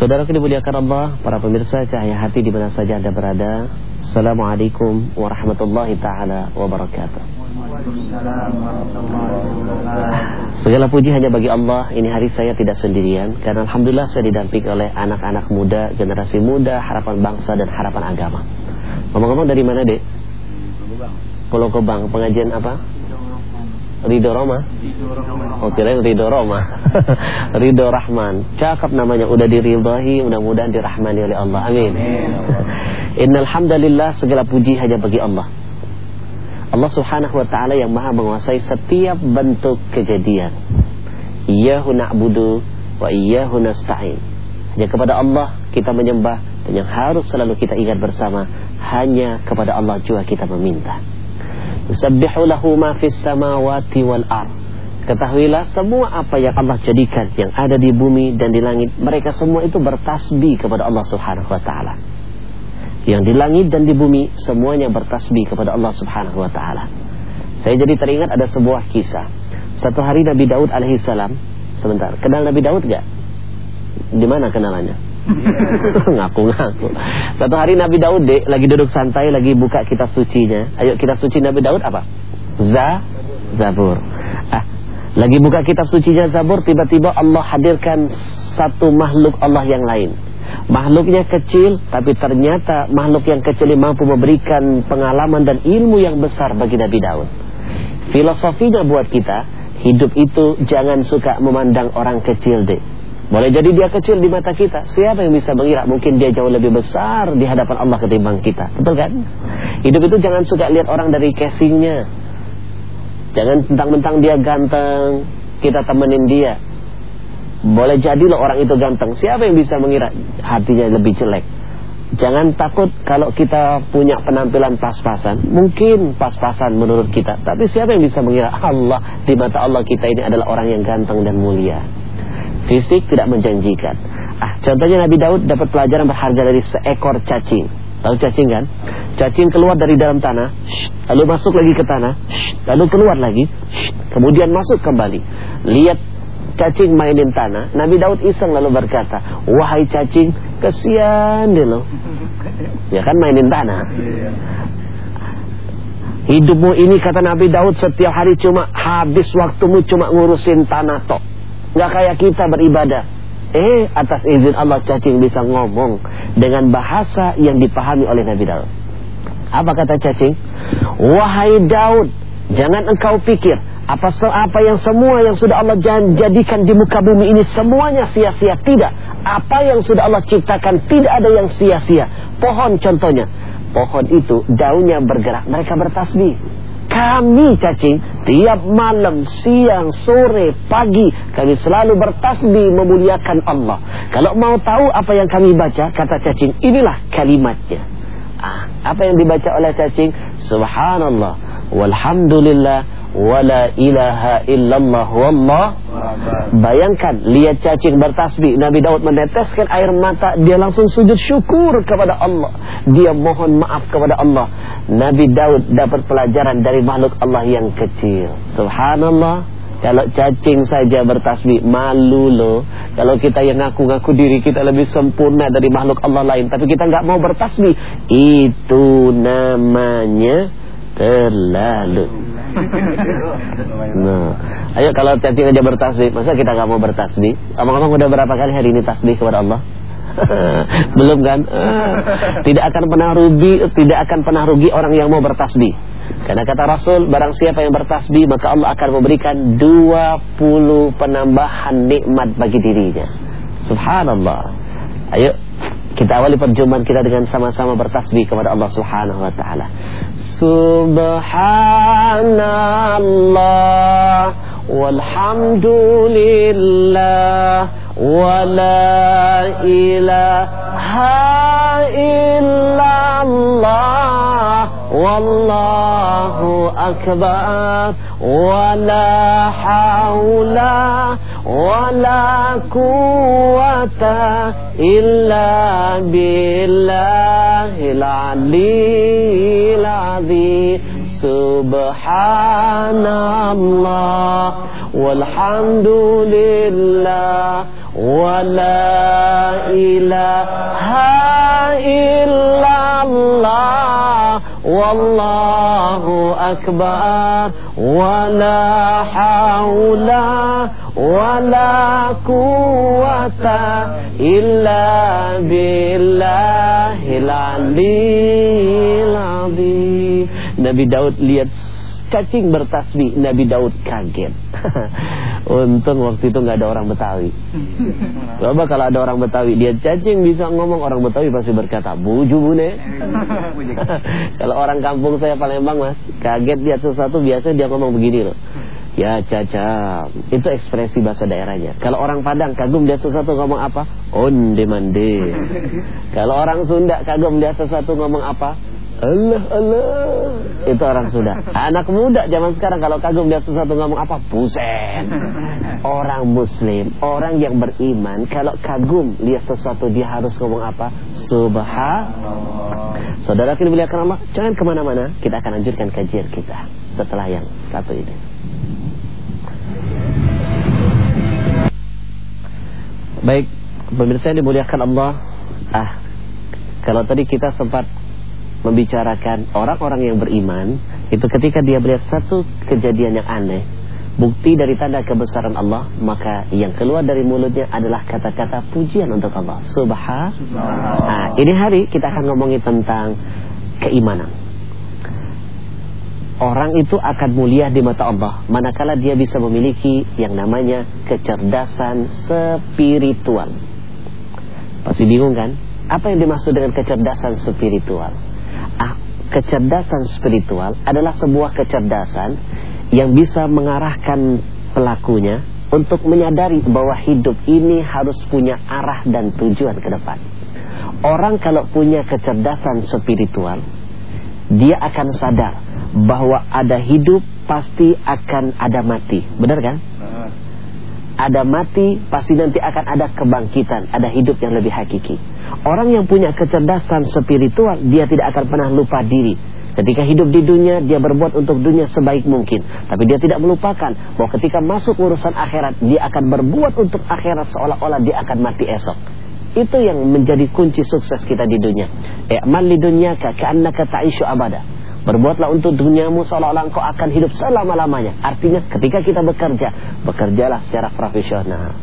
Saudara dimuliakan Allah, para pemirsa cahaya hati di mana saja Anda berada. Assalamualaikum warahmatullahi taala wabarakatuh. Segala puji hanya bagi Allah. Ini hari saya tidak sendirian karena alhamdulillah saya didampingi oleh anak-anak muda, generasi muda, harapan bangsa dan harapan agama. Ngomong-ngomong dari mana, Dek? Pulau Kebang. Pengajian apa? Ridho Roma? Oh kira Ridho Roma. Ridho Rahman. Cakap namanya Udah diridhai Mudah-mudahan dirahmani oleh Allah. Amin. Innalhamdulillah Segala puji hanya bagi Allah. Allah subhanahu wa ta'ala yang maha menguasai Setiap bentuk kejadian. Iyahu na'budu Wa iyahu nasta'in. Hanya kepada Allah kita menyembah Dan yang harus selalu kita ingat bersama Hanya kepada Allah juga kita meminta Yusabbihu lahu wal. Ketahuilah semua apa yang Allah jadikan yang ada di bumi dan di langit, mereka semua itu bertasbih kepada Allah Subhanahu wa taala. Yang di langit dan di bumi semuanya bertasbih kepada Allah Subhanahu wa taala. Saya jadi teringat ada sebuah kisah. Satu hari Nabi Daud alaihissalam, sebentar, kenal Nabi Daud gak? Di mana kenalannya? Ngaku-ngaku. Satu hari Nabi Daud dek, lagi duduk santai, lagi buka kitab sucinya. Ayo kitab suci Nabi Daud apa? Za, Zabur. Ah, lagi buka kitab sucinya Zabur, tiba-tiba Allah hadirkan satu makhluk Allah yang lain. Makhluknya kecil, tapi ternyata makhluk yang kecil ini mampu memberikan pengalaman dan ilmu yang besar bagi Nabi Daud. Filosofinya buat kita, hidup itu jangan suka memandang orang kecil deh. Boleh jadi dia kecil di mata kita. Siapa yang bisa mengira mungkin dia jauh lebih besar di hadapan Allah ketimbang kita. Betul kan? Hidup itu jangan suka lihat orang dari casingnya. Jangan tentang-mentang dia ganteng, kita temenin dia. Boleh jadi loh orang itu ganteng. Siapa yang bisa mengira hatinya lebih jelek? Jangan takut kalau kita punya penampilan pas-pasan. Mungkin pas-pasan menurut kita. Tapi siapa yang bisa mengira Allah di mata Allah kita ini adalah orang yang ganteng dan mulia fisik tidak menjanjikan. Ah, contohnya Nabi Daud dapat pelajaran berharga dari seekor cacing. Tahu cacing kan? Cacing keluar dari dalam tanah, lalu masuk lagi ke tanah, lalu keluar lagi, kemudian masuk kembali. Lihat cacing mainin tanah. Nabi Daud iseng lalu berkata, "Wahai cacing, kesian deh lo." Ya kan mainin tanah. Hidupmu ini kata Nabi Daud setiap hari cuma habis waktumu cuma ngurusin tanah tok. Gak kayak kita beribadah. Eh, atas izin Allah cacing bisa ngomong dengan bahasa yang dipahami oleh Nabi Daud. Apa kata cacing? Wahai Daud, jangan engkau pikir apa apa yang semua yang sudah Allah jadikan di muka bumi ini semuanya sia-sia tidak. Apa yang sudah Allah ciptakan tidak ada yang sia-sia. Pohon contohnya. Pohon itu daunnya bergerak, mereka bertasbih. Kami cacing tiap malam, siang, sore, pagi kami selalu bertasbih memuliakan Allah. Kalau mau tahu apa yang kami baca, kata cacing, inilah kalimatnya. Ah, apa yang dibaca oleh cacing? Subhanallah, walhamdulillah, wala ilaha illallah wallah. Bayangkan lihat cacing bertasbih. Nabi Daud meneteskan air mata. Dia langsung sujud syukur kepada Allah. Dia mohon maaf kepada Allah. Nabi Daud dapat pelajaran dari makhluk Allah yang kecil. Subhanallah. Kalau cacing saja bertasbih malu loh. Kalau kita yang ngaku-ngaku diri kita lebih sempurna dari makhluk Allah lain tapi kita nggak mau bertasbih itu namanya terlalu Nah, ayo kalau cacing aja bertasbih, masa kita nggak mau bertasbih? Omong-omong udah berapa kali hari ini tasbih kepada Allah? Belum kan? tidak akan pernah rugi, tidak akan pernah rugi orang yang mau bertasbih. Karena kata Rasul, barang siapa yang bertasbih, maka Allah akan memberikan 20 penambahan nikmat bagi dirinya. Subhanallah. Ayo kita awali perjumpaan kita dengan sama-sama bertasbih kepada Allah Subhanahu wa taala. Subhanallah walhamdulillah wala ilaha illallah إلا الله والله أكبر ولا حول ولا قوة إلا بالله العلي العظيم. سبحان الله. والحمد لله ولا إله إلا الله والله أكبر ولا حول ولا قوة إلا بالله العلي العظيم Nabi Daud lihat cacing bertasbih Nabi Daud kaget untung waktu itu nggak ada orang Betawi. Coba kalau ada orang Betawi dia cacing bisa ngomong orang Betawi pasti berkata buju bune. Kalau orang kampung saya Palembang mas kaget dia sesuatu biasa dia ngomong begini loh. Ya caca. Itu ekspresi bahasa daerahnya. Kalau orang Padang kagum dia sesuatu ngomong apa? Onde mande Kalau orang Sunda kagum dia sesuatu ngomong apa Allah Allah. Itu orang sudah anak muda zaman sekarang kalau kagum lihat sesuatu ngomong apa? Buset. Orang muslim orang yang beriman kalau kagum lihat sesuatu dia harus ngomong apa? Subhanallah. Saudara kita muliakan Allah jangan ke mana-mana. Kita akan lanjutkan kajian kita setelah yang satu ini. Baik pemirsa yang dimuliakan Allah. Ah kalau tadi kita sempat membicarakan orang-orang yang beriman itu ketika dia melihat satu kejadian yang aneh bukti dari tanda kebesaran Allah maka yang keluar dari mulutnya adalah kata-kata pujian untuk Allah. Subhan nah, ini hari kita akan ngomongin tentang keimanan. Orang itu akan mulia di mata Allah manakala dia bisa memiliki yang namanya kecerdasan spiritual. Pasti bingung kan? Apa yang dimaksud dengan kecerdasan spiritual kecerdasan spiritual adalah sebuah kecerdasan yang bisa mengarahkan pelakunya untuk menyadari bahwa hidup ini harus punya arah dan tujuan ke depan. Orang kalau punya kecerdasan spiritual, dia akan sadar bahwa ada hidup pasti akan ada mati. Benar kan? Ada mati pasti nanti akan ada kebangkitan, ada hidup yang lebih hakiki. Orang yang punya kecerdasan spiritual Dia tidak akan pernah lupa diri. Ketika hidup di dunia Dia berbuat untuk dunia sebaik mungkin. Tapi dia tidak melupakan Bahwa ketika masuk urusan akhirat Dia akan berbuat untuk akhirat Seolah-olah dia akan mati esok. Itu yang menjadi kunci sukses kita di dunia. I'mal li dunyaka ka'annaka ta'ishu abada. Berbuatlah untuk duniamu seolah-olah engkau akan hidup selama-lamanya. Artinya ketika kita bekerja Bekerjalah secara profesional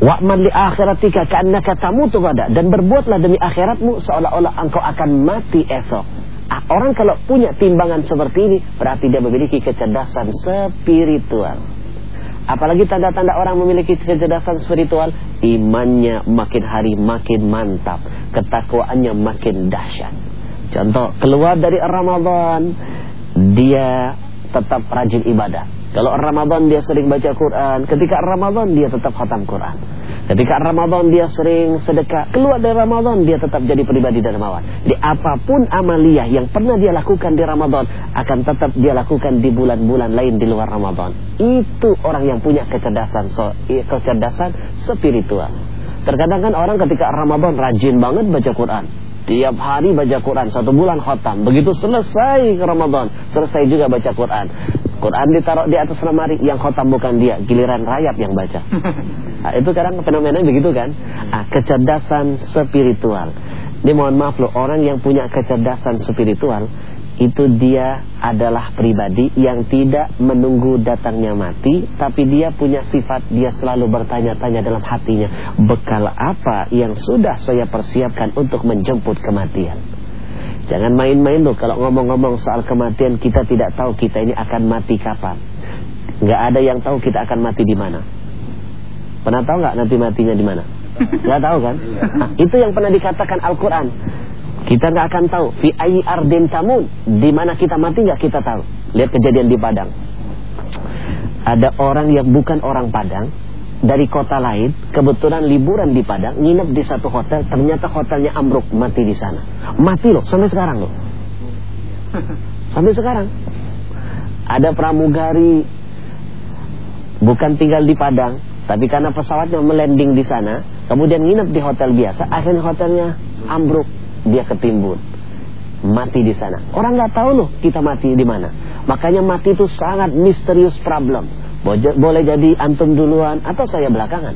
Wa'man li akhiratika ka'annaka tamutu gada dan berbuatlah demi akhiratmu seolah-olah engkau akan mati esok. Ah, orang kalau punya timbangan seperti ini berarti dia memiliki kecerdasan spiritual. Apalagi tanda-tanda orang memiliki kecerdasan spiritual, imannya makin hari makin mantap, ketakwaannya makin dahsyat. Contoh, keluar dari Ramadan, dia tetap rajin ibadah kalau Ramadan dia sering baca Quran, ketika Ramadan dia tetap khatam Quran. Ketika Ramadan dia sering sedekah, keluar dari Ramadan dia tetap jadi pribadi dermawan. Di apa pun amaliyah yang pernah dia lakukan di Ramadan akan tetap dia lakukan di bulan-bulan lain di luar Ramadan. Itu orang yang punya kecerdasan so, kecerdasan spiritual. Terkadang kan orang ketika Ramadan rajin banget baca Quran. Tiap hari baca Quran Satu bulan khatam Begitu selesai Ramadan Selesai juga baca Quran Quran ditaruh di atas lemari yang khotam bukan dia, giliran rayap yang baca. Nah, itu kadang fenomena begitu kan? Nah, kecerdasan spiritual. Ini mohon maaf loh, orang yang punya kecerdasan spiritual itu dia adalah pribadi yang tidak menunggu datangnya mati, tapi dia punya sifat dia selalu bertanya-tanya dalam hatinya, bekal apa yang sudah saya persiapkan untuk menjemput kematian. Jangan main-main loh kalau ngomong-ngomong soal kematian kita tidak tahu kita ini akan mati kapan. Nggak ada yang tahu kita akan mati di mana. Pernah tahu nggak nanti matinya di mana? Nggak tahu kan? Nah, itu yang pernah dikatakan Al-Quran. Kita nggak akan tahu. Fi ayi ardin tamun. Di mana kita mati nggak kita tahu. Lihat kejadian di Padang. Ada orang yang bukan orang Padang dari kota lain, kebetulan liburan di Padang, nginep di satu hotel, ternyata hotelnya ambruk, mati di sana. Mati loh, sampai sekarang loh. Sampai sekarang. Ada pramugari bukan tinggal di Padang, tapi karena pesawatnya melanding di sana, kemudian nginep di hotel biasa, akhirnya hotelnya ambruk, dia ketimbun. Mati di sana. Orang nggak tahu loh kita mati di mana. Makanya mati itu sangat misterius problem boleh jadi antum duluan atau saya belakangan.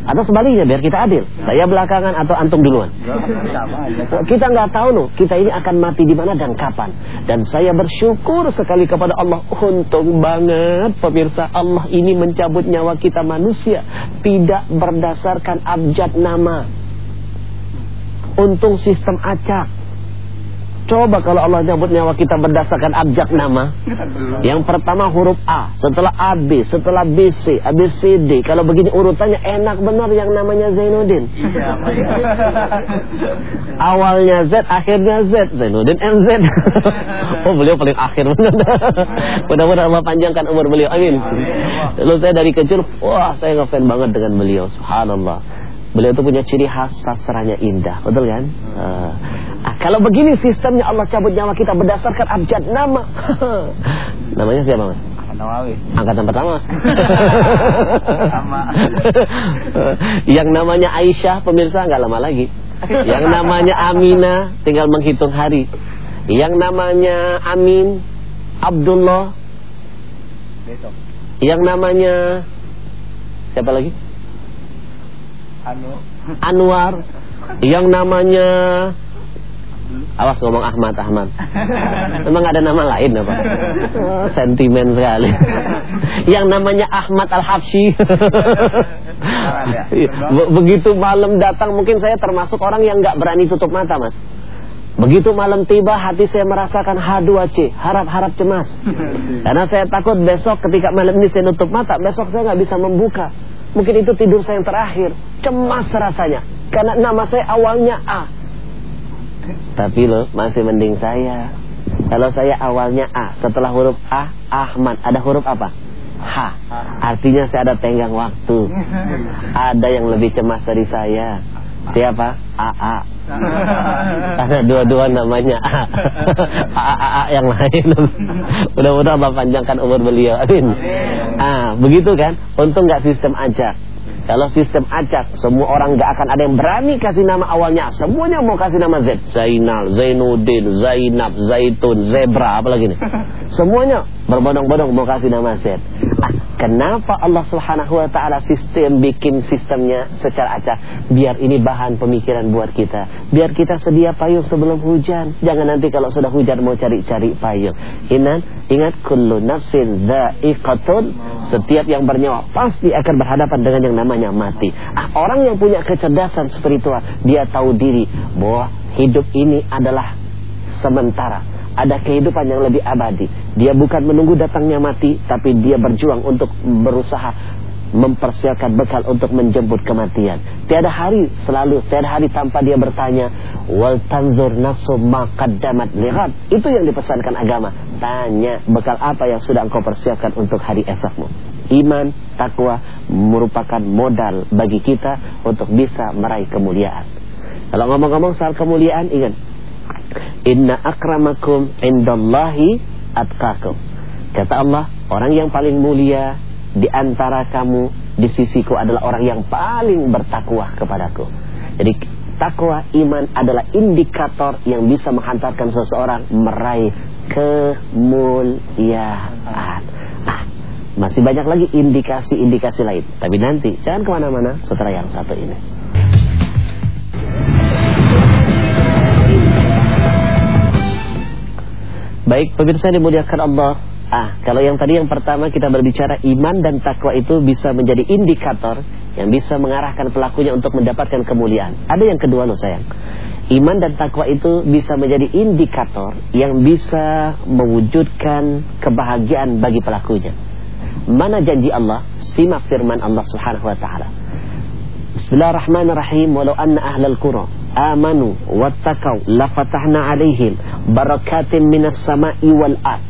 Atau sebaliknya biar kita adil. Saya belakangan atau antum duluan. Kita nggak tahu loh, kita ini akan mati di mana dan kapan. Dan saya bersyukur sekali kepada Allah. Untung banget pemirsa Allah ini mencabut nyawa kita manusia tidak berdasarkan abjad nama. Untung sistem acak Coba kalau Allah nyebut nyawa kita berdasarkan abjad nama. Yang pertama huruf A, setelah AB, setelah BC, ABCD. Kalau begini urutannya enak benar yang namanya Zainuddin. Awalnya Z, akhirnya Z. Zainuddin MZ. oh beliau paling akhir benar. Mudah-mudahan Allah panjangkan umur beliau. Amin. Lalu saya dari kecil, wah saya ngefan banget dengan beliau. Subhanallah. Beliau itu punya ciri khas sastranya indah, betul kan? Uh, kalau begini sistemnya Allah cabut nyawa kita berdasarkan abjad nama. Namanya siapa mas? Nawawi. Angkatan pertama. Sama. Yang namanya Aisyah pemirsa nggak lama lagi. Yang namanya Amina tinggal menghitung hari. Yang namanya Amin Abdullah. Besok. Yang namanya siapa lagi? anu Anwar yang namanya Awas ngomong Ahmad Ahmad. Memang ada nama lain apa? Oh, sentimen sekali. Yang namanya Ahmad Al Habsyi. Begitu malam datang mungkin saya termasuk orang yang nggak berani tutup mata, Mas. Begitu malam tiba hati saya merasakan H2C, harap-harap cemas. Karena saya takut besok ketika malam ini saya tutup mata, besok saya nggak bisa membuka. Mungkin itu tidur saya yang terakhir. Cemas rasanya. Karena nama saya awalnya A. Tapi loh, masih mending saya. Kalau saya awalnya A, setelah huruf A, Ahmad. Ada huruf apa? H. Artinya saya ada tenggang waktu. Ada yang lebih cemas dari saya. Siapa? AA. Karena dua-dua namanya A. AA yang lain. Mudah-mudahan Allah panjangkan umur beliau. Amin. Ah, begitu kan? Untung nggak sistem acak. Kalau sistem acak, semua orang nggak akan ada yang berani kasih nama awalnya. Semuanya mau kasih nama Z. Zainal, Zainuddin, Zainab, Zaitun, Zebra, apalagi nih. Semuanya berbondong-bondong mau kasih nama Z. Kenapa Allah Subhanahu wa taala sistem bikin sistemnya secara acak? Biar ini bahan pemikiran buat kita. Biar kita sedia payung sebelum hujan. Jangan nanti kalau sudah hujan mau cari-cari payung. Ingat, ingat kullu nafsin dha'iqatun. Setiap yang bernyawa pasti akan berhadapan dengan yang namanya mati. Ah, orang yang punya kecerdasan spiritual, dia tahu diri bahwa hidup ini adalah sementara ada kehidupan yang lebih abadi. Dia bukan menunggu datangnya mati, tapi dia berjuang untuk berusaha mempersiapkan bekal untuk menjemput kematian. Tiada hari selalu, tiada hari tanpa dia bertanya, wal tanzur nafsu ma qaddamat. Itu yang dipesankan agama. Tanya bekal apa yang sudah engkau persiapkan untuk hari esokmu. Iman, takwa merupakan modal bagi kita untuk bisa meraih kemuliaan. Kalau ngomong-ngomong soal kemuliaan, ingat Inna akramakum indallahi atqakum. Kata Allah, orang yang paling mulia di antara kamu di sisiku adalah orang yang paling bertakwa kepadaku. Jadi takwa iman adalah indikator yang bisa menghantarkan seseorang meraih kemuliaan. Ah, masih banyak lagi indikasi-indikasi lain. Tapi nanti jangan ke mana-mana setelah yang satu ini. Baik, pemirsa yang dimuliakan Allah. Ah, kalau yang tadi yang pertama kita berbicara iman dan takwa itu bisa menjadi indikator yang bisa mengarahkan pelakunya untuk mendapatkan kemuliaan. Ada yang kedua loh sayang. Iman dan takwa itu bisa menjadi indikator yang bisa mewujudkan kebahagiaan bagi pelakunya. Mana janji Allah? Simak firman Allah Subhanahu wa taala. Bismillahirrahmanirrahim. Walau anna ahlal qura amanu wattaqau lafatahna alaihim barakatin minas sama'i wal ard.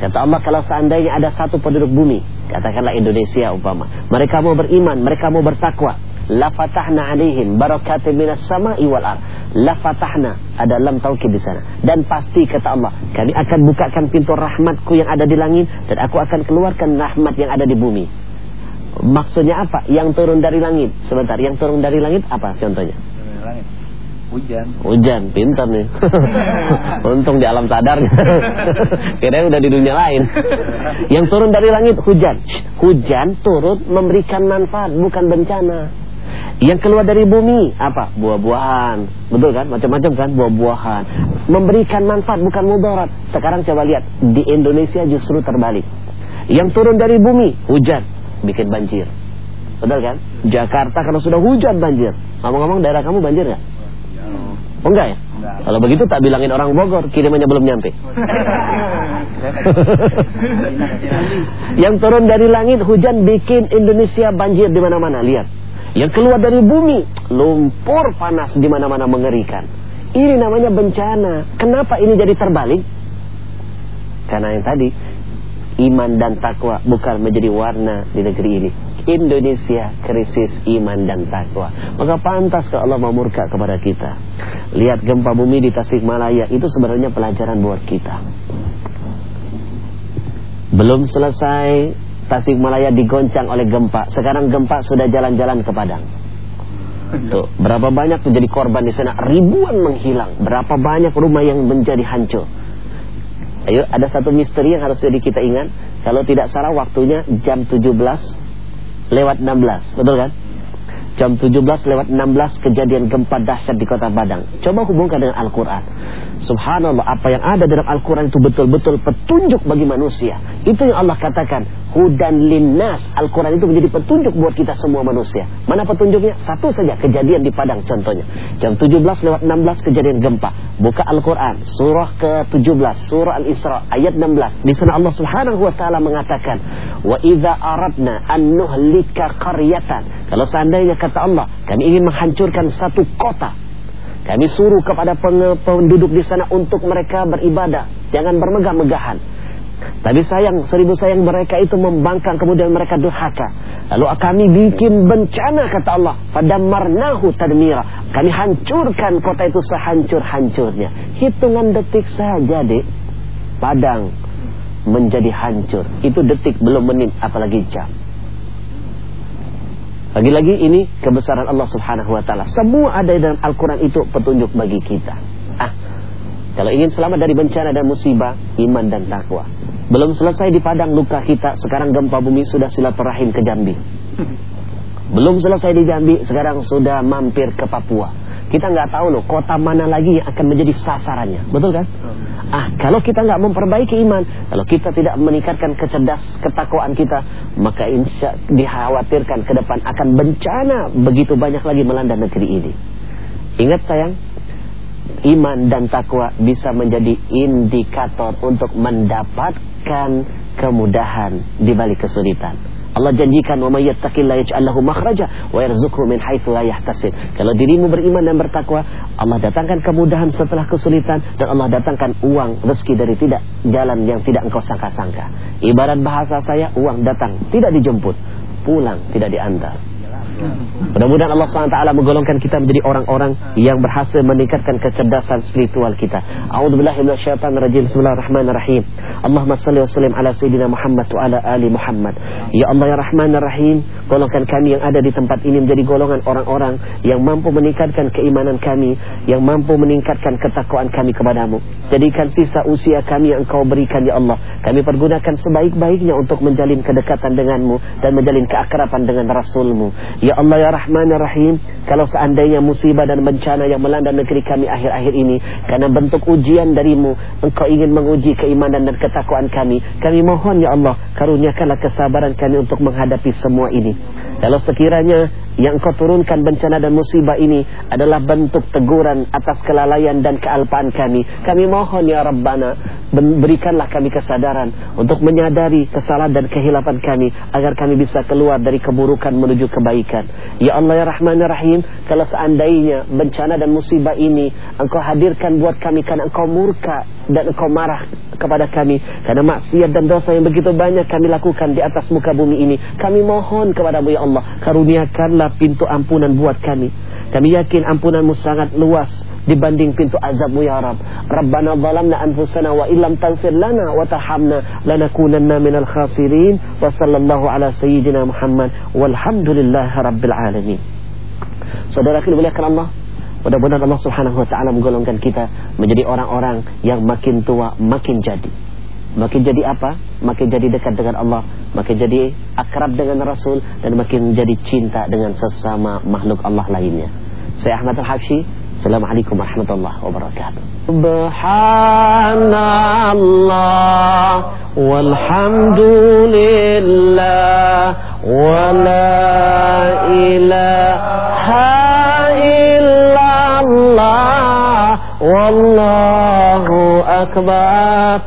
Kata Allah kalau seandainya ada satu penduduk bumi, katakanlah Indonesia umpama, mereka mau beriman, mereka mau bertakwa, lafatahna alaihim barakatin minas sama'i wal ard. Lafatahna ada lam taukid di sana. Dan pasti kata Allah, kami akan bukakan pintu rahmatku yang ada di langit dan aku akan keluarkan rahmat yang ada di bumi. Maksudnya apa? Yang turun dari langit. Sebentar, yang turun dari langit apa contohnya? Hujan. Hujan, pintar nih. Untung di alam sadar. Kira udah di dunia lain. Yang turun dari langit hujan. Hujan turut memberikan manfaat, bukan bencana. Yang keluar dari bumi apa? Buah-buahan. Betul kan? Macam-macam kan buah-buahan. Memberikan manfaat bukan mudarat. Sekarang coba lihat di Indonesia justru terbalik. Yang turun dari bumi hujan bikin banjir. Betul kan? Jakarta kalau sudah hujan banjir. Ngomong-ngomong daerah kamu banjir nggak? Oh enggak ya? Enggak. Kalau begitu tak bilangin orang Bogor, kirimannya belum nyampe. Yang turun dari langit hujan bikin Indonesia banjir di mana-mana, lihat. Yang keluar dari bumi lumpur panas di mana-mana mengerikan. Ini namanya bencana. Kenapa ini jadi terbalik? Karena yang tadi iman dan takwa bukan menjadi warna di negeri ini. Indonesia krisis iman dan takwa. Maka pantas kalau Allah memurka kepada kita. Lihat gempa bumi di Tasikmalaya itu sebenarnya pelajaran buat kita. Belum selesai Tasikmalaya digoncang oleh gempa. Sekarang gempa sudah jalan-jalan ke Padang. Tuh, berapa banyak terjadi korban di sana? Ribuan menghilang. Berapa banyak rumah yang menjadi hancur? Ayo, ada satu misteri yang harus jadi kita ingat. Kalau tidak salah waktunya jam 17 lewat 16. Betul kan? Jam 17 lewat 16 kejadian gempa dahsyat di kota Padang. Coba hubungkan dengan Al-Quran. Subhanallah, apa yang ada dalam Al-Quran itu betul-betul petunjuk bagi manusia. Itu yang Allah katakan hudan linnas. Al-Quran itu menjadi petunjuk buat kita semua manusia. Mana petunjuknya? Satu saja kejadian di Padang contohnya. Jam 17 lewat 16 kejadian gempa. Buka Al-Quran surah ke-17 surah Al-Isra ayat 16. Di sana Allah Subhanahu wa taala mengatakan, "Wa idza aradna an qaryatan." Kalau seandainya kata Allah, kami ingin menghancurkan satu kota, kami suruh kepada penduduk di sana untuk mereka beribadah, jangan bermegah-megahan. Tapi sayang, seribu sayang mereka itu membangkang kemudian mereka durhaka. Lalu kami bikin bencana kata Allah. Pada marnahu tadmira. Kami hancurkan kota itu sehancur-hancurnya. Hitungan detik saja dek. Padang menjadi hancur. Itu detik belum menit apalagi jam. Lagi-lagi ini kebesaran Allah subhanahu wa ta'ala. Semua ada dalam Al-Quran itu petunjuk bagi kita. Ah, kalau ingin selamat dari bencana dan musibah, iman dan takwa. Belum selesai di padang luka kita, sekarang gempa bumi sudah silaturahim ke Jambi. Belum selesai di Jambi, sekarang sudah mampir ke Papua. Kita nggak tahu loh kota mana lagi yang akan menjadi sasarannya, betul kan? Ah, kalau kita nggak memperbaiki iman, kalau kita tidak meningkatkan kecerdas ketakwaan kita, maka insya dikhawatirkan ke depan akan bencana begitu banyak lagi melanda negeri ini. Ingat sayang, iman dan takwa bisa menjadi indikator untuk mendapatkan kemudahan di balik kesulitan. Allah janjikan wa may yattaqillaha yaj'al lahu makhraja wa yarzuqhu min haitsu la yahtasib. Kalau dirimu beriman dan bertakwa, Allah datangkan kemudahan setelah kesulitan dan Allah datangkan uang rezeki dari tidak jalan yang tidak engkau sangka-sangka. Ibarat bahasa saya, uang datang tidak dijemput, pulang tidak diantar. Mudah-mudahan Allah SWT menggolongkan kita menjadi orang-orang yang berhasil meningkatkan kecerdasan spiritual kita. A'udzubillahiminasyaitanirrajim. Bismillahirrahmanirrahim. Allahumma salli wa sallim ala sayyidina Muhammad wa ala ali Muhammad. Ya Allah ya Rahman Rahim, golongkan kami yang ada di tempat ini menjadi golongan orang-orang yang mampu meningkatkan keimanan kami, yang mampu meningkatkan ketakwaan kami kepadamu. Jadikan sisa usia kami yang Engkau berikan ya Allah. Kami pergunakan sebaik-baiknya untuk menjalin kedekatan denganmu dan menjalin keakraban dengan Rasulmu. Ya Allah ya Rahman Rahim, kalau seandainya musibah dan bencana yang melanda negeri kami akhir-akhir ini karena bentuk ujian darimu, Engkau ingin menguji keimanan dan ketakwaan kami. Kami mohon ya Allah, karuniakanlah kesabaran kami untuk menghadapi semua ini. Kalau sekiranya yang kau turunkan bencana dan musibah ini adalah bentuk teguran atas kelalaian dan kealpaan kami. Kami mohon ya Rabbana, berikanlah kami kesadaran untuk menyadari kesalahan dan kehilapan kami agar kami bisa keluar dari keburukan menuju kebaikan. Ya Allah ya Rahman ya Rahim, kalau seandainya bencana dan musibah ini engkau hadirkan buat kami karena engkau murka dan engkau marah kepada kami karena maksiat dan dosa yang begitu banyak kami lakukan di atas muka bumi ini. Kami mohon kepadamu ya Allah, karuniakanlah pintu ampunan buat kami. Kami yakin ampunanmu sangat luas dibanding pintu azabmu ya Rabb. Rabbana zalamna anfusana wa illam taghfir lana wa tarhamna lanakunanna minal khasirin. Wa sallallahu ala sayyidina Muhammad walhamdulillahi rabbil alamin. Saudara dimuliakan Allah, mudah-mudahan Allah Subhanahu wa taala menggolongkan kita menjadi orang-orang yang makin tua makin jadi. Makin jadi apa? Makin jadi dekat dengan Allah makin jadi akrab dengan Rasul dan makin jadi cinta dengan sesama makhluk Allah lainnya. Saya Ahmad Al-Habsyi. Assalamualaikum warahmatullahi wabarakatuh. Subhanallah walhamdulillah wa la ilaha illallah wallahu akbar